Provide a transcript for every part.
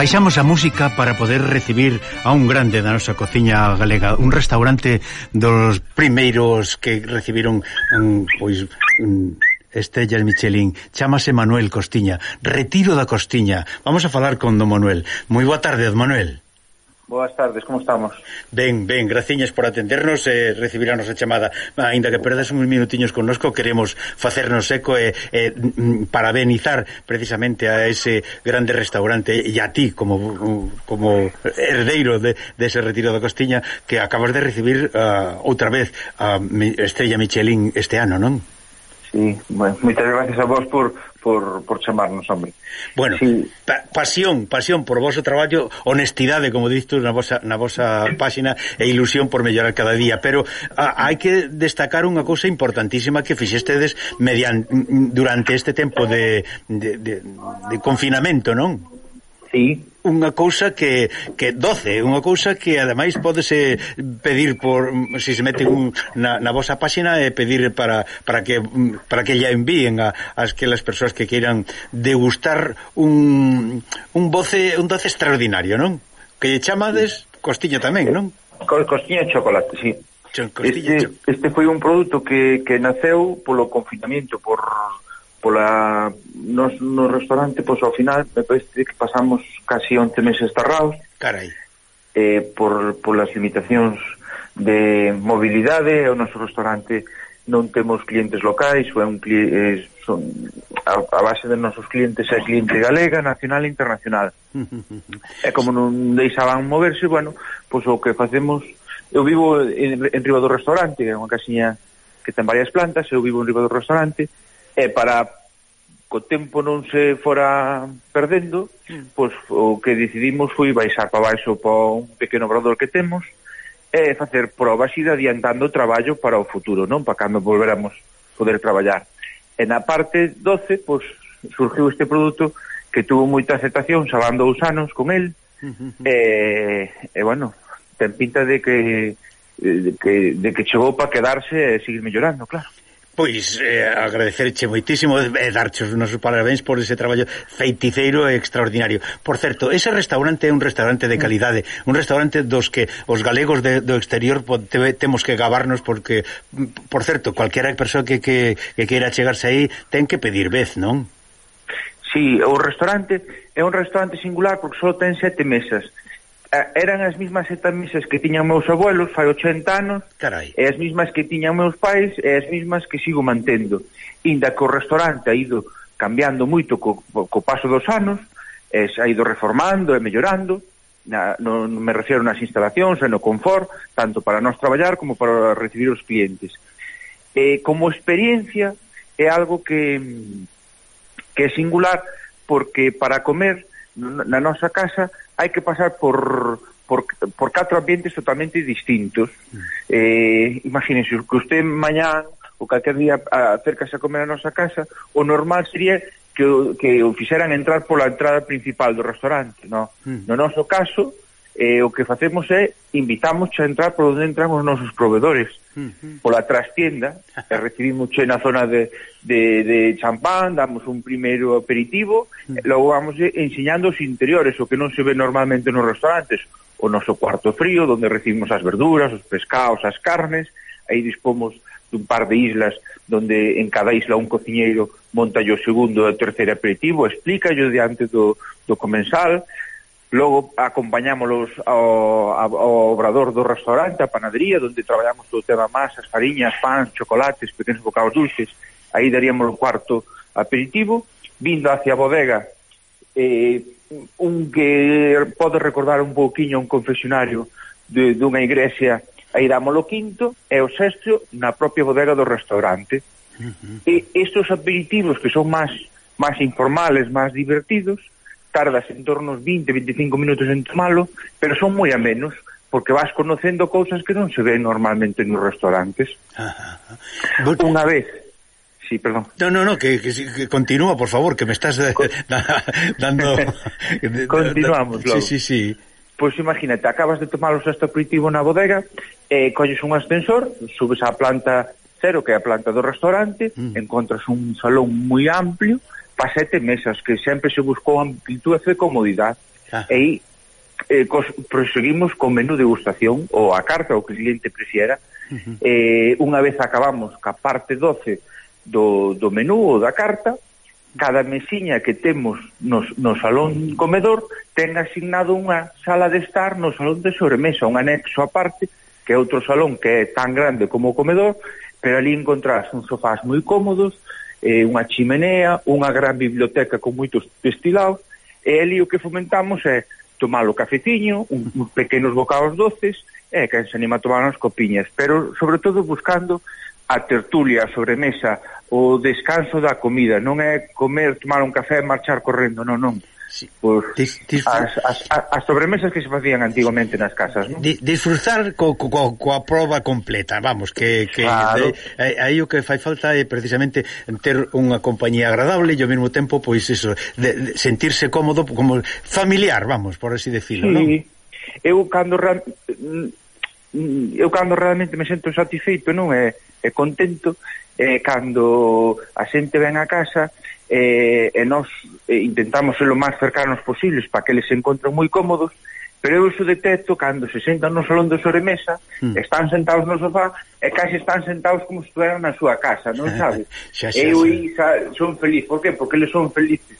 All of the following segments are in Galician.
Baixamos a música para poder recibir a un grande da nosa cociña galega, un restaurante dos primeiros que recibiron un, pois un Estrellas Michelin, chamase Manuel Costiña, Retiro da Costiña. Vamos a falar con don Manuel. Moi boa tarde, Manuel. Boas tardes, como estamos? Ben, ben, graciñas por atendernos e eh, recibir a nosa chamada. Ainda que perdas uns minutiños connosco, queremos facernos eco e eh, eh, parabenizar precisamente a ese grande restaurante e a ti como mm, como herdeiro de, de ese retiro da Costiña que acabas de recibir uh, outra vez a Estrella Michelin este ano, non? Sí, bueno, moitas gracias a vos por por, por chamarnos, hombre. Bueno, sí. pa pasión, pasión por vosso traballo, honestidade, como dito na vosa, na vosa páxina, e ilusión por mellorar cada día, pero a, hai que destacar unha cousa importantísima que fixestedes mediante durante este tempo de, de, de, de confinamento, non? Sí, unha cousa que, que doce, unha cousa que ademais podese pedir por se se mete un, na, na vosa páxina e pedir para, para que para que lle envíen a, as aquelas persoas que queiran degustar un, un voce un doce extraordinario, non? Que lle chamades costiño tamén, non? Costiño chocolate, sí. Este, este foi un produto que, que naceu polo confinamento por pola nos, no restaurante pois ao final me parece que pasamos casi 11 meses cerrados. carai eh, por, polas limitacións de mobilidade o noso restaurante non temos clientes locais ou é un eh, son a, a base de nosos clientes é cliente galega, nacional e internacional e como non deixaban moverse bueno, pois o que facemos eu vivo en, en riba do restaurante que é unha casiña que ten varias plantas eu vivo en riba do restaurante e para co tempo non se fora perdendo, pois o que decidimos foi baixar para baixo para un pequeno obrador que temos e facer probas e adiantando o traballo para o futuro, non? Para cando volveramos poder traballar. E na parte 12, pois surgiu este produto que tuvo moita aceptación, xa van dous anos con el, e, e bueno, ten pinta de que de que, de que chegou para quedarse e seguir mellorando, claro. Pois eh, agradecerche moitísimo e eh, darche os nosos parabéns por ese traballo feiticeiro e extraordinario. Por certo, ese restaurante é un restaurante de calidade, un restaurante dos que os galegos de, do exterior te, temos que gabarnos porque, por certo, calquera persoa que, que, que queira chegarse aí ten que pedir vez, non? Sí, o restaurante é un restaurante singular porque só ten sete mesas eran as mismas seta mesas que tiñan meus abuelos fai 80 anos Carai. e as mismas que tiñan meus pais e as mismas que sigo mantendo. Inda que o restaurante ha ido cambiando moito co, co paso dos anos e ha ido reformando e mellorando. Na, non me refiero nas instalacións e no confort tanto para nós traballar como para recibir os clientes. Eh, como experiencia é algo que que é singular porque para comer na nosa casa hai que pasar por por, por catro ambientes totalmente distintos. Eh, imagínense, que usted mañá ou calquer día acercase a comer a nosa casa, o normal sería que, que o fixeran entrar pola entrada principal do restaurante, no? No noso caso, eh, o que facemos é invitamos a entrar por onde entran os nosos proveedores. Pola trastienda e recibimos na zona de, de, de champán damos un primeiro aperitivo e logo vamos eh, enseñando os interiores o que non se ve normalmente nos restaurantes. O noso cuarto frío onde recibimos as verduras, os pescados, as carnes aí dispomos dun par de islas donde en cada isla un cociñeiro monta o segundo e o terceiro aperitivo, explica diante do, do comensal, Logo acompañámoslos ao, ao obrador do restaurante, a panadería, onde traballamos todo o tema masas, fariñas, pans, chocolates, pequenos bocados dulces. Aí daríamos o cuarto aperitivo. Vindo hacia a bodega, eh, un que pode recordar un pouquiño un confesionario de, dunha igrexa, aí damos o quinto e o sexto na propia bodega do restaurante. Uh -huh. E estes aperitivos que son máis máis informales, máis divertidos, tardas en torno aos 20, 25 minutos en tomalo, pero son moi amenos, porque vas conocendo cousas que non se ven normalmente nos restaurantes. Ah, ah, ah. Ajá, ajá. Unha vez sí, perdón. No, no, no, que, que, que continúa, por favor, que me estás eh, dando... Continuamos, logo. Sí, sí, sí. Pois pues imagínate, acabas de tomar o sexto aperitivo na bodega, eh, colles un ascensor, subes á planta cero, que é a planta do restaurante, mm. encontras un salón moi amplio, pa sete mesas, que sempre se buscou amplitude e comodidade. Ah. E eh, cos, proseguimos con menú degustación ou a carta o que o cliente prefiera. Uh -huh. eh, unha vez acabamos ca parte 12 do, do menú ou da carta, cada mesiña que temos nos, no salón comedor ten asignado unha sala de estar no salón de sobremesa, un anexo aparte, que é outro salón que é tan grande como o comedor, pero ali encontrás uns sofás moi cómodos, eh, unha chimenea, unha gran biblioteca con moitos destilados, e ali o que fomentamos é tomar o cafeciño, un, un pequenos bocados doces, e que se anima a tomar unhas copiñas, pero sobre todo buscando a tertulia, a sobremesa, o descanso da comida, non é comer, tomar un café e marchar correndo, non, non sí. pues, Dis, dis, as, as, as sobremesas que se facían antigamente nas casas non? Di, disfrutar co, co, coa proba completa vamos, que, que claro. aí, eh, aí o que fai falta é precisamente ter unha compañía agradable e ao mesmo tempo pois eso, de, de sentirse cómodo como familiar, vamos, por así decirlo sí. non? eu cando eu cando realmente me sento satisfeito non é, é contento é cando a xente ven a casa e eh, e nós eh, intentamos ser o máis cercanos posibles para que eles se encontren moi cómodos, pero eu iso detecto cando se sentan no salón de sobremesa, mm. están sentados no sofá e case están sentados como se estuveran na súa casa, non sabes? xa, xa, xa. Eu e Isa son feliz, por que? Porque eles son felices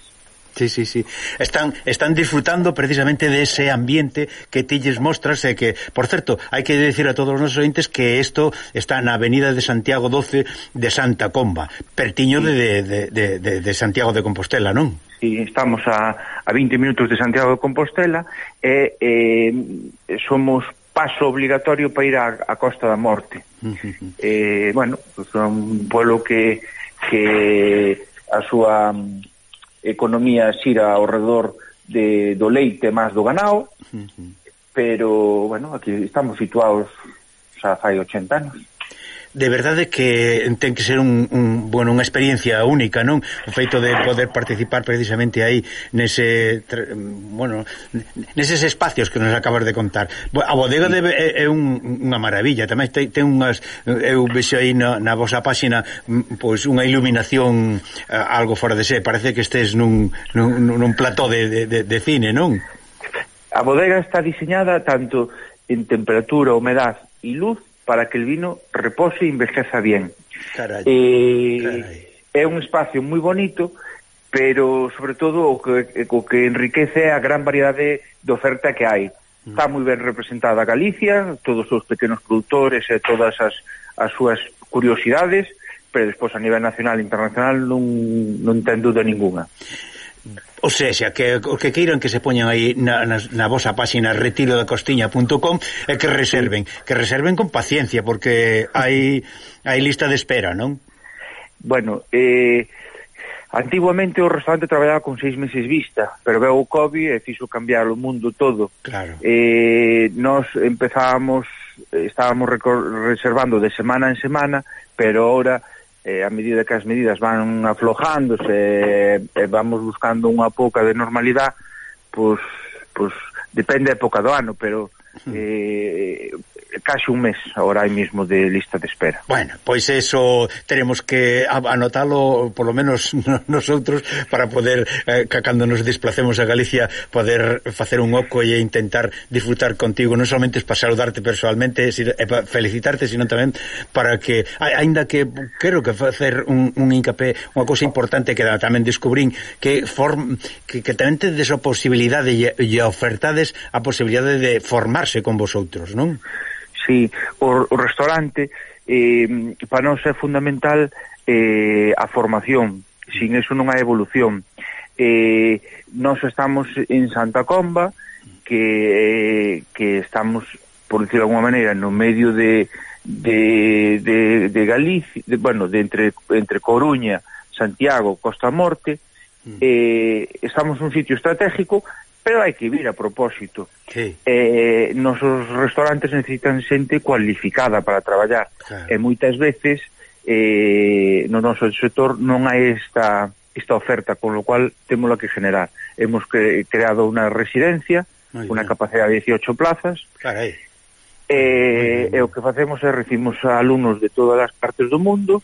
Sí, sí, sí. Están están disfrutando precisamente de ese ambiente que Tilles mostras e que, por certo, hai que decir a todos os nosos ointes que isto está na Avenida de Santiago 12 de Santa Comba, pertiño sí. de, de, de, de, de Santiago de Compostela, non? Sí, estamos a, a 20 minutos de Santiago de Compostela e eh, somos paso obligatorio para ir a, a Costa da Morte. Uh -huh. eh, bueno, pues, un pueblo que que a súa economía xira ao redor de, do leite máis do ganao, uh -huh. pero, bueno, aquí estamos situados xa fai 80 anos de verdade que ten que ser un, un bueno, unha experiencia única, non? O feito de poder participar precisamente aí nese bueno, neses espacios que nos acabas de contar. A bodega de, é, é un, unha maravilla, tamén ten, ten unhas eu vexo aí na, na vosa páxina mm, pois unha iluminación algo fora de sé, parece que estés nun, nun, nun plató de, de, de cine, non? A bodega está diseñada tanto en temperatura, humedad e luz para que el vino repose e envejeza bien. Carai, eh, carai. É un espacio moi bonito, pero sobre todo o que, o que enriquece a gran variedade de oferta que hai. Mm. Está moi ben representada Galicia, todos os pequenos produtores e todas as, as súas curiosidades, pero despois a nivel nacional e internacional non, non ten dúda ninguna. O sexa, que os que queiran que se poñan aí na, na, na vosa páxina retirodacostiña.com e que reserven, que reserven con paciencia porque hai hai lista de espera, non? Bueno, eh Antiguamente o restaurante traballaba con seis meses vista, pero veu o COVID e fixo cambiar o mundo todo. Claro. Eh, nos empezábamos, eh, estábamos reservando de semana en semana, pero ahora eh, a medida que as medidas van aflojándose e eh, vamos buscando unha pouca de normalidade, pois, pois depende da época do ano, pero eh, eh casi un mes ahora mismo de lista de espera. Bueno, pois pues eso teremos que anotalo por lo menos nosotros para poder eh, cando nos desplacemos a Galicia poder facer un oco e intentar disfrutar contigo, non solamente para saludarte personalmente, e para felicitarte, sino tamén para que aínda que quero que facer un, un incapé, unha cousa importante que tamén descubrín que form, que, que tamén tedes a posibilidade e, e ofertades a posibilidade de formar animarse con vosotros, non? Sí, o, o restaurante eh, para nós é fundamental eh, a formación, sin eso non hai evolución. Eh, nós estamos en Santa Comba, que, eh, que estamos, por decirlo de alguma maneira, no medio de, de, de, de Galicia, de, bueno, de entre, entre Coruña, Santiago, Costa Morte, mm. eh, estamos nun sitio estratégico pero hai que vir a propósito. Sí. Eh, nosos restaurantes necesitan xente cualificada para traballar. Claro. E moitas veces eh, no noso sector non hai esta, esta oferta, con lo cual temos que generar. Hemos cre creado unha residencia, unha capacidade de 18 plazas, Carai. Eh, e o que facemos é recibimos a alumnos de todas as partes do mundo,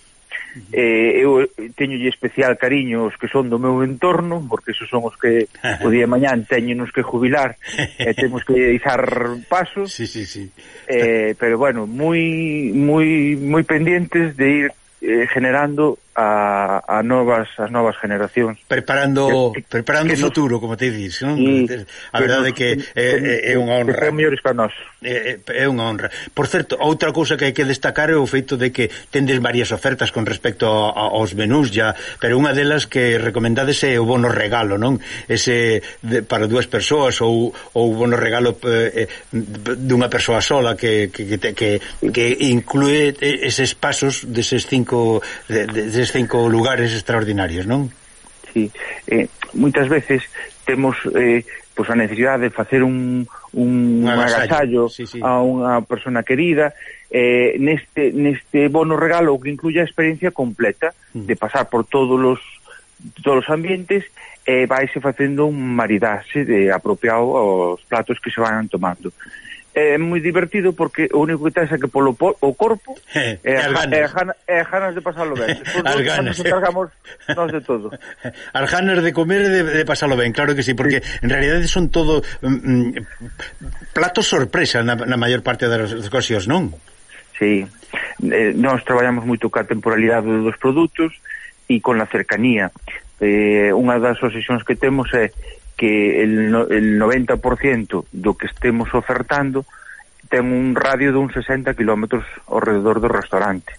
eh, eu eh, teñolle especial cariño os que son do meu entorno, porque esos son os que o día de mañán teñenos que jubilar e eh, temos que izar pasos. Sí, sí, sí. Eh, pero bueno, moi moi moi pendientes de ir eh, generando a, a novas as novas generacións preparando que, preparando que o futuro, nos, como te dis, non? Y, a verdade que, é, que é, eh, eh, é unha honra. Que mellores para nós. É, é unha honra. Por certo, outra cousa que hai que destacar é o feito de que tendes varias ofertas con respecto a, aos menús ya, pero unha delas que recomendades é o bono regalo, non? Ese de, para dúas persoas ou ou bono regalo eh, eh dunha persoa sola que que que, que, que inclúe eses pasos deses cinco de, de, eses cinco lugares extraordinarios, non? Sí, eh, moitas veces temos eh, pois a necesidade de facer un, un, un agasallo, agasallo sí, sí. a unha persona querida eh, neste, neste bono regalo que incluye a experiencia completa mm. de pasar por todos os todos os ambientes e eh, vaise facendo un maridaxe de apropiado aos platos que se van tomando é moi divertido porque o único que tens é que polo o corpo é, é, as ganas. É, gana, é ganas de pasalo ben. Despois as ganas. Eh. cargamos nós de todo. As ganas de comer e de, de pasalo ben, claro que sí, porque sí. en realidad son todo mm, mm platos sorpresa na, na maior parte das ocasións, non? Sí. Eh, nós traballamos moito ca temporalidade dos produtos e con a cercanía. Eh, unha das obsesións que temos é que el, no, el 90% do que estemos ofertando ten un radio de uns 60 km ao redor do restaurante.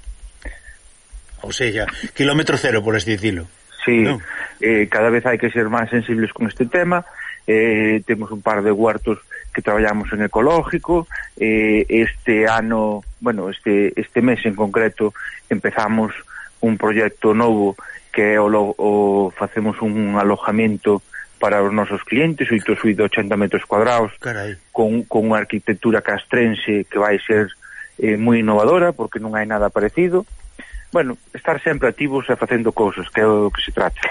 Ou seja, kilómetro cero, por así dicilo. Sí, ¿no? eh, cada vez hai que ser máis sensibles con este tema, eh, temos un par de huertos que traballamos en ecológico, eh, este ano, bueno, este, este mes en concreto empezamos un proxecto novo que o, o facemos un alojamento para os nosos clientes, oito suite 80 metros cuadrados, Carai. con, con unha arquitectura castrense que vai ser eh, moi innovadora, porque non hai nada parecido. Bueno, estar sempre activos e facendo cousas, que é o que se trata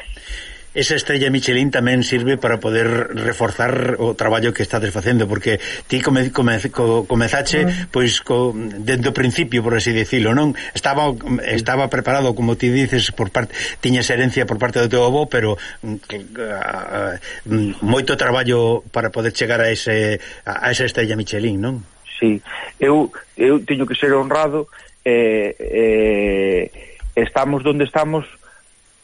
esa estrella Michelin tamén sirve para poder reforzar o traballo que estades facendo porque ti come, come, co, comezache uh -huh. pois co, dentro principio por así dicilo, non? Estaba estaba preparado, como ti dices, por parte tiñas herencia por parte do teu avó, pero mm, que, a, a, mm, moito traballo para poder chegar a ese a, a esa estrella Michelin, non? Sí. Eu eu teño que ser honrado eh, eh estamos donde estamos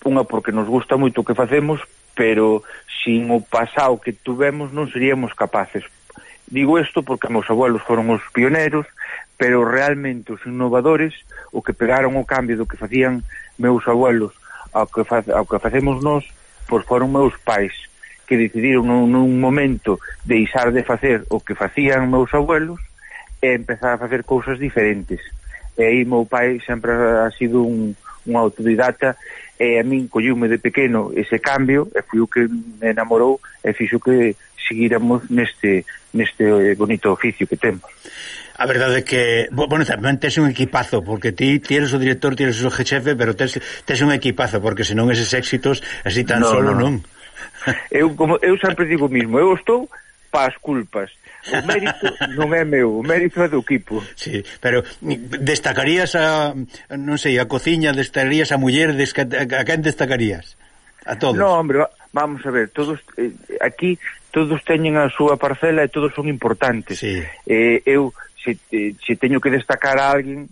unha porque nos gusta moito o que facemos, pero sin o pasado que tuvemos non seríamos capaces. Digo isto porque meus abuelos foron os pioneros, pero realmente os innovadores, o que pegaron o cambio do que facían meus abuelos ao que, fa, ao que facemos nós, pois foron meus pais que decidiron nun, nun momento deixar de facer o que facían meus abuelos e empezar a facer cousas diferentes. E aí meu pai sempre ha sido un, un autodidata e a min colliume de pequeno ese cambio e fui o que me enamorou e fixo que seguiremos neste neste eh, bonito oficio que temos. A verdade é que, bueno, tamén tes un equipazo, porque ti, ti eres o director, ti eres o chefe, pero tes, tes un equipazo, porque senón eses éxitos así tan no, solo no. non. Eu como eu sempre digo o mismo, eu estou pas culpas, O mérito non é meu, o mérito é do equipo. Sí, pero mm, destacarías a, non sei, a cociña, destacarías a muller, desca, a quen destacarías? A todos. No, hombre, vamos a ver, todos eh, aquí todos teñen a súa parcela e todos son importantes. Sí. Eh, eu se, eh, se teño que destacar a alguén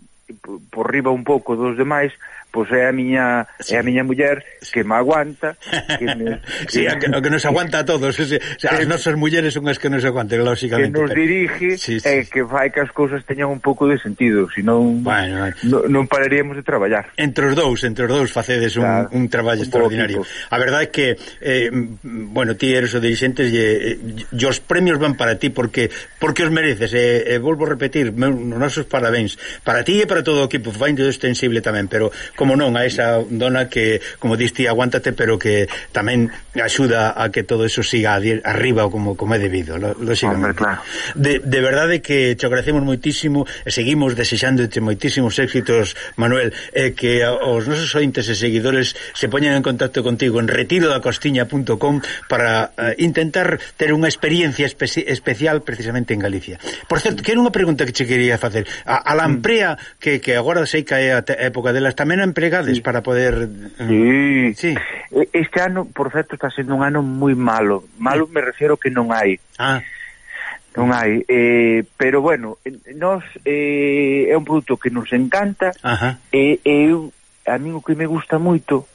por riba un pouco dos demais, pois é a miña sí. é a miña muller que me aguanta, que me que, sí, que, que nos aguanta a todos, o sea, as nosas mulleres son as que nos aguantan, lógicamente. Que nos dirige sí, sí, eh, e que fai que as cousas teñan un pouco de sentido, senón bueno, no, non pararíamos de traballar. Entre os dous, entre os dous facedes un, claro, un traballo un extraordinario. A verdade é que eh, bueno, ti eres o dirigente e, e os premios van para ti porque porque os mereces, e, e volvo a repetir, meus nosos parabéns para ti e para todo o equipo, vai extensible tamén, pero como non, a esa dona que, como diste, aguántate, pero que tamén axuda a que todo eso siga arriba como como é debido, lógicamente. Hombre, claro. De, de verdade que te agradecemos moitísimo e seguimos desexándote moitísimos éxitos, Manuel, e que os nosos ointes e seguidores se poñan en contacto contigo en retirodacostiña.com para eh, intentar ter unha experiencia espe especial precisamente en Galicia. Por certo, que era unha pregunta que che quería facer. A, a lamprea, que, que agora sei que é a época delas, tamén empregades sí. para poder... Eh, sí. sí. Este ano, por certo, está sendo un ano moi malo. Malo sí. me refiro que non hai. Ah. Non hai. Eh, pero bueno, nos, eh, é un produto que nos encanta. Ajá. E eh, eu, a mí o que me gusta moito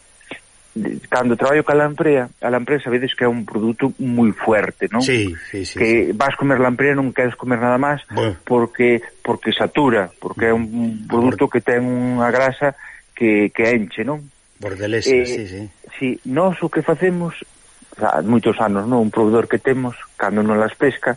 cando traballo ca lamprea, a lamprea sabedes que é un produto moi fuerte, non? Sí, sí, sí, que sí. vas comer lamprea non queres comer nada máis bueno. porque porque satura, porque é un mm. produto que ten unha grasa que, que enche, non? Bordelesa, eh, sí, sí. Si, nós o que facemos, xa, moitos anos, non? Un proveedor que temos, cando non las pesca,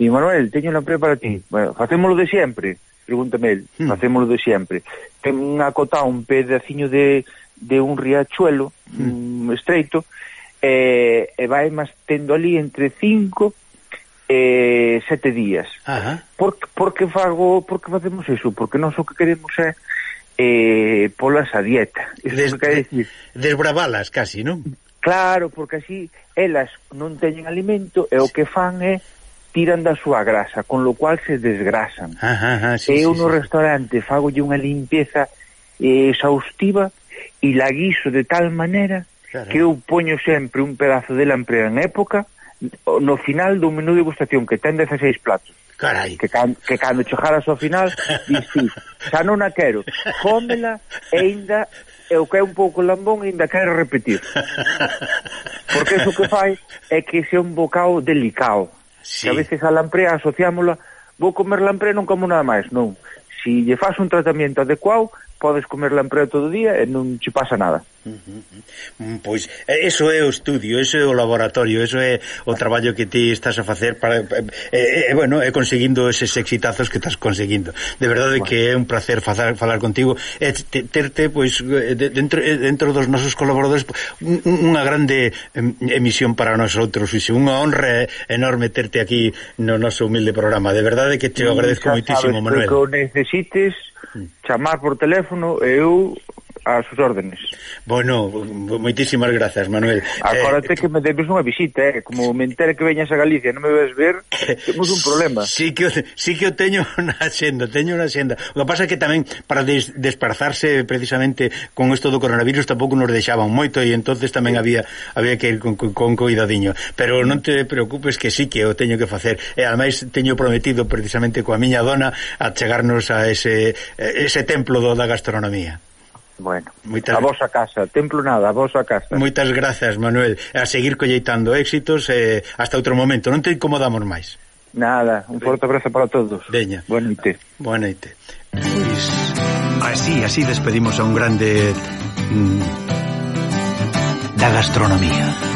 e Manuel, teño unha pre para ti. Bueno, facémolo de sempre, pregúntame el, hmm. facémolo de sempre. Ten unha cota un pedaciño de, de un riachuelo mm. um, estreito, e, e vai máis tendo ali entre 5 eh, sete días. Ajá. Por, por que fago, por que facemos iso? Porque nós o que queremos é eh, polas a dieta. Isto Des, que decir. Desbravalas casi, non? Claro, porque así elas non teñen alimento e o que fan é tiran da súa grasa, con lo cual se desgrasan. Ajá, ajá, sí, eu sí, no sí. restaurante fagolle unha limpieza eh, exhaustiva e la guiso de tal maneira claro. que eu poño sempre un pedazo de lamprea en época no final do menú de degustación que ten 16 platos Carai. Que, can, que cando chegaras ao final, dis sí, xa non a quero, cómela e ainda eu que é un pouco lambón e ainda quero repetir. Porque iso que fai é que se un bocado delicado. Sí. Que a veces a lamprea asociámola, vou comer lamprea non como nada máis, non. Si lle faz un tratamento adecuado, podes comerla en todo o día e non che pasa nada. Uh Pois Pois, eso é o estudio, eso é o laboratorio, eso é o traballo que ti estás a facer para eh, eh, eh bueno, é conseguindo eses exitazos que estás conseguindo. De verdade bueno. que é un placer falar, falar contigo e terte pois dentro dentro dos nosos colaboradores unha grande emisión para nosotros, e unha honra enorme terte aquí no noso humilde programa. De verdade que te agradezco moitísimo, Manuel. Que necesites chamar por teléfono e eu as sus órdenes. Bueno, moitísimas grazas, Manuel. Acórate eh, que me debes unha visita, eh, como me entere que veñas a Galicia, non me ves ver, temos un problema. Sí que sí que o teño na xenda, teño na xenda. O que pasa é que tamén para des, desparzarse precisamente con isto do coronavirus tampouco nos deixaban moito e entonces tamén había había que ir con, con, con cuidadiño, pero non te preocupes que sí que o teño que facer. E ademais teño prometido precisamente coa miña dona a chegarnos a ese ese templo do da gastronomía. Bueno, Moitas... a vosa casa, templo nada, a vosa casa. Moitas grazas, Manuel. A seguir colleitando éxitos eh, hasta outro momento. Non te incomodamos máis. Nada, un forte abrazo para todos. Veña. Boa noite. Boa noite. Pois, así, así despedimos a un grande mm, da gastronomía.